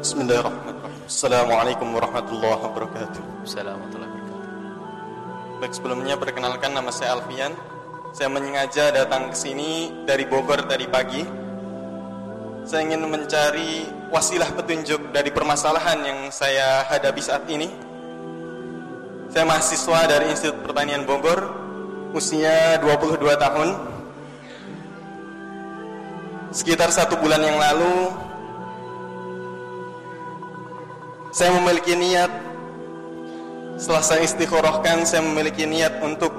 Bismillahirrahmanirrahim. Assalamualaikum warahmatullahi wabarakatuh. Assalamualaikum warahmatullahi wabarakatuh. Baik sebelumnya perkenalkan nama saya Alfian. Saya menyengaja datang ke sini dari Bogor tadi pagi. Saya ingin mencari wasilah petunjuk dari permasalahan yang saya hadapi saat ini. Saya mahasiswa dari Institut Pertanian Bogor, usia 22 tahun. Sekitar satu bulan yang lalu, saya memiliki niat. Setelah saya istikharahkan saya memiliki niat untuk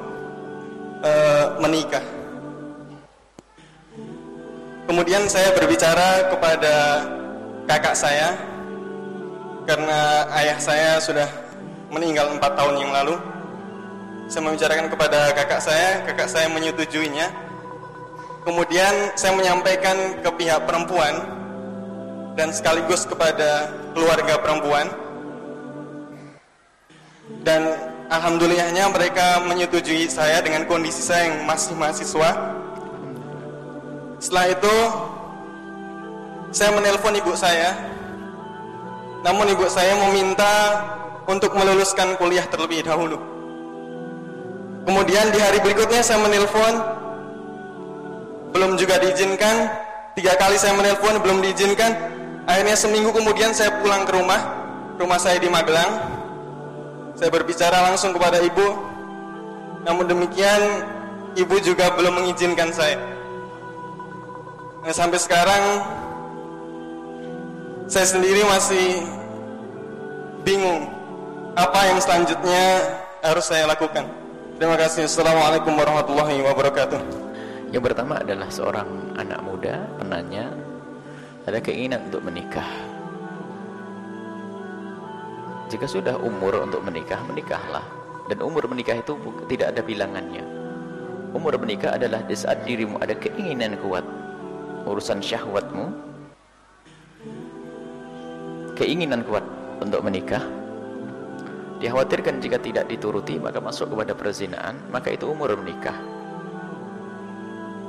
uh, menikah. Kemudian saya berbicara kepada kakak saya karena ayah saya sudah meninggal empat tahun yang lalu. Saya membicarakan kepada kakak saya kakak saya menyetujuinya. Kemudian saya menyampaikan ke pihak perempuan dan sekaligus kepada keluarga perempuan. Dan alhamdulillahnya mereka menyetujui saya dengan kondisi saya yang masih mahasiswa. Setelah itu saya menelpon ibu saya. Namun ibu saya meminta untuk meluluskan kuliah terlebih dahulu. Kemudian di hari berikutnya saya menelpon. Belum juga diizinkan. Tiga kali saya menelpon belum diizinkan Akhirnya seminggu kemudian saya pulang ke rumah, rumah saya di Magelang. Saya berbicara langsung kepada ibu. Namun demikian, ibu juga belum mengizinkan saya. Nah, sampai sekarang saya sendiri masih bingung apa yang selanjutnya harus saya lakukan. Terima kasih. Assalamualaikum warahmatullahi wabarakatuh. Yang pertama adalah seorang anak muda penanya ada keinginan untuk menikah. Jika sudah umur untuk menikah menikahlah. Dan umur menikah itu tidak ada bilangannya. Umur menikah adalah di saat dirimu ada keinginan kuat. Urusan syahwatmu. Keinginan kuat untuk menikah. Dikhawatirkan jika tidak dituruti maka masuk kepada perzinaan maka itu umur menikah.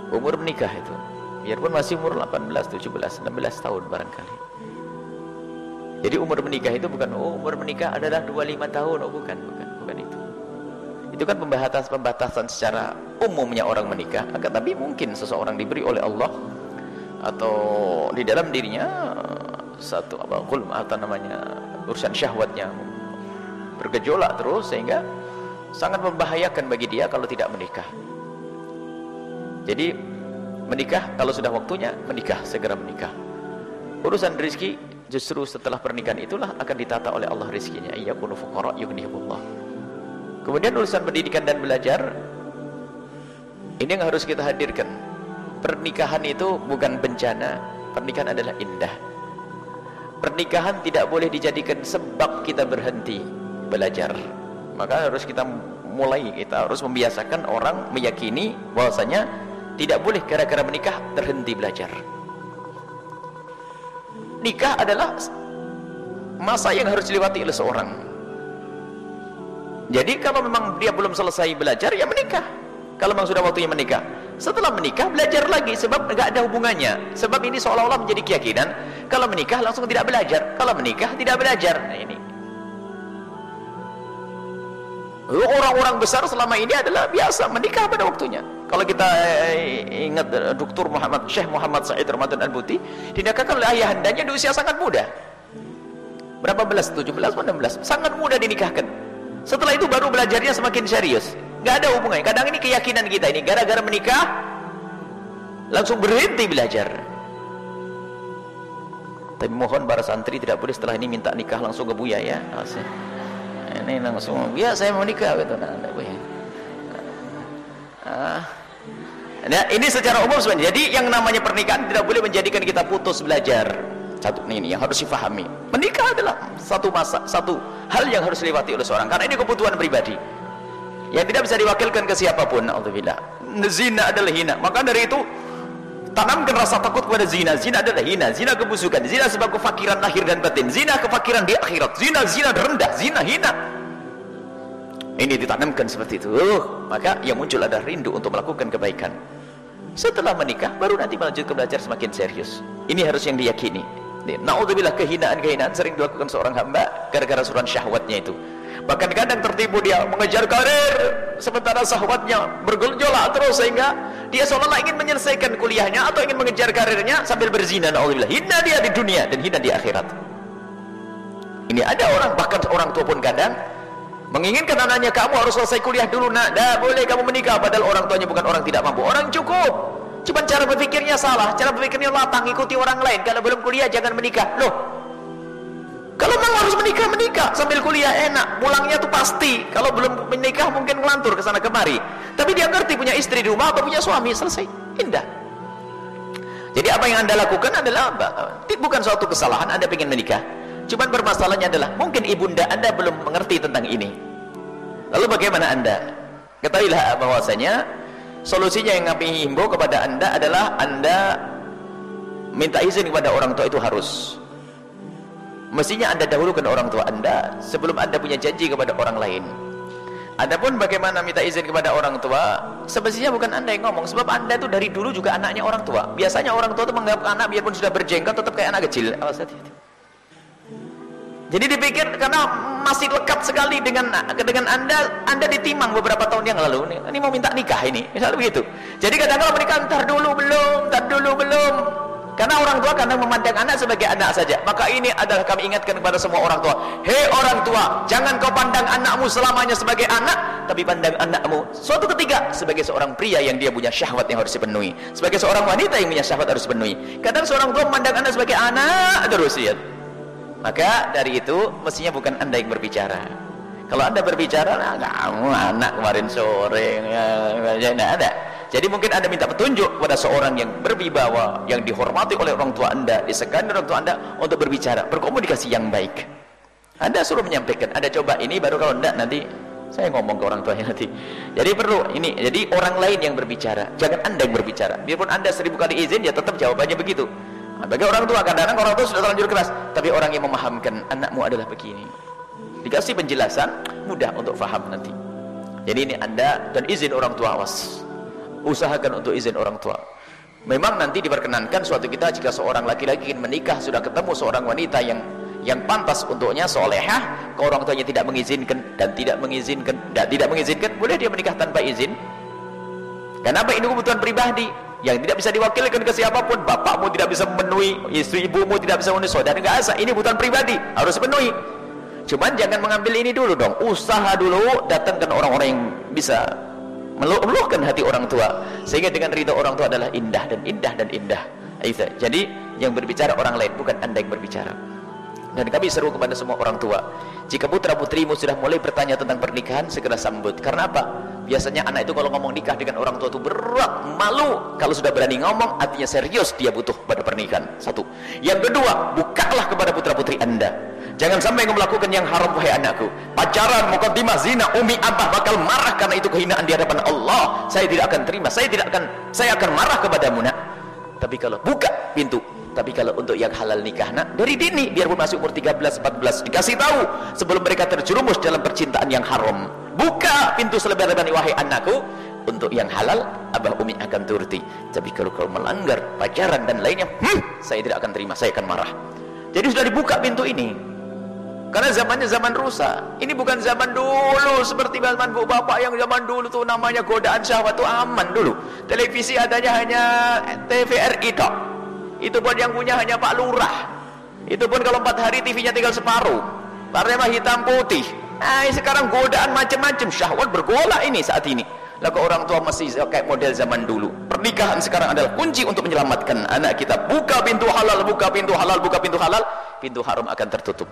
Umur menikah itu biarpun masih umur 18, 17, 16 tahun barangkali. Jadi umur menikah itu bukan oh, umur menikah adalah 25 tahun. Oh bukan bukan bukan itu. Itu kan pembatasan pembatasan secara umumnya orang menikah. Akan tapi mungkin seseorang diberi oleh Allah atau di dalam dirinya satu apa kulm atau namanya urusan syahwatnya bergejolak terus sehingga sangat membahayakan bagi dia kalau tidak menikah. Jadi menikah kalau sudah waktunya menikah segera menikah. Urusan rizki justru setelah pernikahan itulah akan ditata oleh Allah rizkinya. Iyakunu fuqara yughnihumullah kemudian urusan pendidikan dan belajar ini yang harus kita hadirkan. Pernikahan itu bukan bencana pernikahan adalah indah. Pernikahan tidak boleh dijadikan sebab kita berhenti belajar. Maka harus kita mulai kita harus membiasakan orang meyakini bahwasanya tidak boleh gara-gara menikah terhenti belajar. Nikah adalah masa yang harus dilewati oleh seorang. Jadi kalau memang dia belum selesai belajar, ya menikah. Kalau memang sudah waktunya menikah. Setelah menikah, belajar lagi. Sebab tidak ada hubungannya. Sebab ini seolah-olah menjadi keyakinan. Kalau menikah langsung tidak belajar. Kalau menikah tidak belajar. Nah ini. Orang-orang besar selama ini adalah biasa menikah pada waktunya. Kalau kita eh, ingat eh, Dr. Muhammad Syekh Muhammad Said Ramadan Al-Buti dinikahkan oleh ayahandanya di usia sangat muda. Berapa belas? 17 atau 16. Sangat muda dinikahkan. Setelah itu baru belajarnya semakin serius. Gak ada hubungannya. Kadang ini keyakinan kita ini gara-gara menikah langsung berhenti belajar. Tapi mohon para santri tidak boleh setelah ini minta nikah langsung ke Buya ya. Ini langsung, ya saya mau nikah gitu. Nah, boleh. Ah. Nah, ini secara umum sebenarnya. Jadi yang namanya pernikahan tidak boleh menjadikan kita putus belajar. Satu ini yang harus difahami. Menikah adalah satu masa, satu hal yang harus dilewati oleh seorang karena ini kebutuhan pribadi. Yang tidak bisa diwakilkan ke siapa pun. Alhamdulillah. Zina adalah hina. Maka dari itu tanamkan rasa takut kepada zina. Zina adalah hina, zina kebusukan, zina sebab kefakiran lahir dan batin, zina kefakiran di akhirat, zina zina rendah, zina hina. Ini ditanamkan seperti itu. Maka yang muncul ada rindu untuk melakukan kebaikan. Setelah menikah baru nanti melanjutkan belajar semakin serius. Ini harus yang diyakini. Naudzubillah kehinaan-kehinaan sering dilakukan seorang hamba gara-gara suran syahwatnya itu. Bahkan kadang tertipu dia mengejar karir sementara syahwatnya bergejolak terus sehingga dia seolah-olah ingin menyelesaikan kuliahnya atau ingin mengejar karirnya sambil berzina. Naudzubillah. Hina dia di dunia dan hina di akhirat. Ini ada orang bahkan orang tua pun kadang menginginkan anaknya kamu harus selesai kuliah dulu nak. Dah boleh kamu menikah padahal orang tuanya bukan orang tidak mampu. Orang cukup Cuma cara berpikirnya salah, cara berpikirnya lapang, ikuti orang lain. Kalau belum kuliah jangan menikah. Loh, kalau memang harus menikah, menikah. Sambil kuliah enak, pulangnya tuh pasti. Kalau belum menikah mungkin ngelantur ke sana kemari. Tapi dia ngerti punya istri di rumah atau punya suami, selesai. Indah. Jadi apa yang anda lakukan adalah? Bukan suatu kesalahan anda ingin menikah. Cuman bermasalahnya adalah mungkin ibunda anda belum mengerti tentang ini. Lalu bagaimana anda? Ketahuilah bahwasanya Solusinya yang kami himbau kepada anda adalah anda minta izin kepada orang tua itu harus. Mestinya anda dahulukan orang tua anda sebelum anda punya janji kepada orang lain. Adapun bagaimana minta izin kepada orang tua, semestinya bukan anda yang ngomong, sebab anda itu dari dulu juga anaknya orang tua. Biasanya orang tua itu menganggap anak biarpun sudah berjenggot tetap kayak anak kecil. Awas hati-hati. Jadi dipikir karena masih lekat sekali dengan dengan anda, anda ditimang beberapa tahun yang lalu. Ini, ini mau minta nikah ini, misalnya begitu. Jadi kadang-kadang menikah ntar dulu belum, ntar dulu belum. Karena orang tua kadang memandang anak sebagai anak saja. Maka ini adalah kami ingatkan kepada semua orang tua. Hei orang tua, jangan kau pandang anakmu selamanya sebagai anak, tapi pandang anakmu suatu ketika sebagai seorang pria yang dia punya syahwat yang harus dipenuhi. Sebagai seorang wanita yang punya syahwat harus dipenuhi. Kadang seorang tua memandang anak sebagai anak terus ya maka dari itu mestinya bukan anda yang berbicara kalau anda berbicara nah, kamu anak kemarin sore ya, ya, ya, ada jadi mungkin anda minta petunjuk kepada seorang yang berwibawa yang dihormati oleh orang tua anda disegani orang tua anda untuk berbicara berkomunikasi yang baik anda suruh menyampaikan anda coba ini baru kalau tidak nanti saya ngomong ke orang tuanya nanti jadi perlu ini jadi orang lain yang berbicara jangan anda yang berbicara biarpun anda seribu kali izin ya tetap jawabannya begitu Nah, bagi orang tua kadang-kadang orang tua sudah terlanjur keras, tapi orang yang memahamkan anakmu adalah begini. Dikasih penjelasan mudah untuk faham nanti. Jadi ini Anda dan izin orang tua awas. Usahakan untuk izin orang tua. Memang nanti diperkenankan suatu kita jika seorang laki-laki ingin menikah sudah ketemu seorang wanita yang yang pantas untuknya solehah, ke orang tuanya tidak mengizinkan dan tidak mengizinkan dan tidak mengizinkan, boleh dia menikah tanpa izin. Kenapa ini kebutuhan pribadi? Yang tidak bisa diwakilkan ke siapa pun bapakmu tidak bisa memenuhi istri ibumu tidak bisa memenuhi saudara nggak asa. Ini kebutuhan pribadi harus penuhi cuman jangan mengambil ini dulu dong. Usaha dulu datangkan orang-orang yang bisa meluluhkan hati orang tua. Sehingga dengan ridho orang tua adalah indah dan indah dan indah. Jadi yang berbicara orang lain bukan anda yang berbicara dan kami seru kepada semua orang tua. Jika putra putrimu sudah mulai bertanya tentang pernikahan segera sambut. Karena apa? Biasanya anak itu kalau ngomong nikah dengan orang tua itu berat malu. Kalau sudah berani ngomong artinya serius dia butuh pada pernikahan. Satu. Yang kedua bukalah kepada putra putri anda. Jangan sampai engkau melakukan yang haram wahai anakku. Pacaran mukaddimah zina umi abah bakal marah karena itu kehinaan di hadapan Allah. Saya tidak akan terima saya tidak akan saya akan marah kepadamu nak. Tapi kalau buka pintu tapi kalau untuk yang halal nikah nak dari dini biarpun masih umur 13 14 dikasih tahu sebelum mereka terjerumus dalam percintaan yang haram. Buka pintu selebar-lebarnya wahai anakku. Untuk yang halal abah umi akan turuti. Tapi kalau kau melanggar pacaran dan lainnya hmm, saya tidak akan terima saya akan marah. Jadi sudah dibuka pintu ini. Karena zamannya zaman rusak. Ini bukan zaman dulu seperti zaman bapak yang zaman dulu tuh namanya godaan syahwat tuh aman dulu. Televisi adanya hanya TVRI tok itu pun yang punya hanya Pak Lurah itu pun kalau empat hari TV-nya tinggal separuh Parema hitam putih Nah, sekarang godaan macam-macam syahwat bergolak ini saat ini. Lalu orang tua masih kayak model zaman dulu. Pernikahan sekarang adalah kunci untuk menyelamatkan anak kita. Buka pintu halal, buka pintu halal, buka pintu halal, pintu haram akan tertutup.